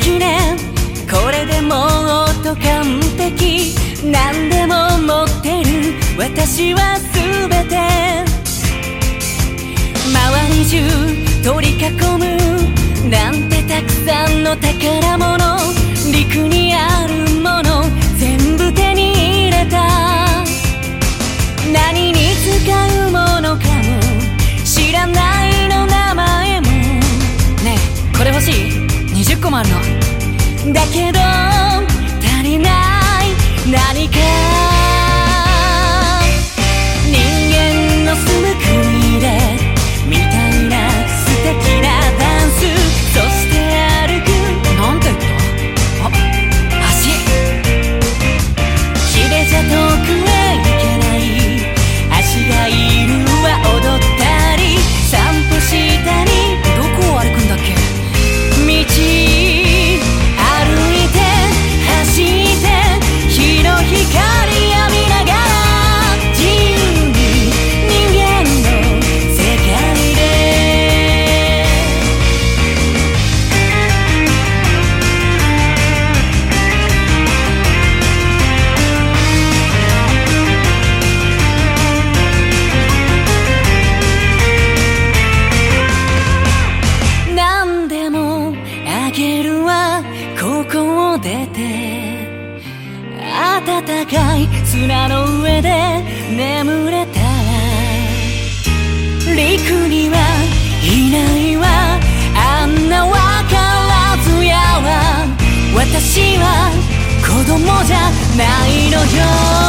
きねこれでもっと完璧。何でも持ってる私は全て周り中取り囲むなんてたくさんの宝物もの。だけど足りない何か。げるわここを出て暖かい砂の上で眠れたら陸にはいないわ。あんなわからずやは私は子供じゃないのよ。